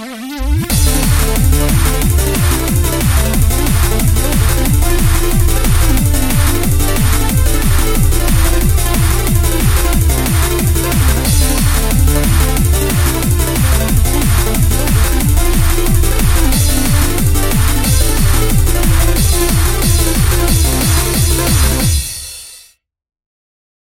Yeah.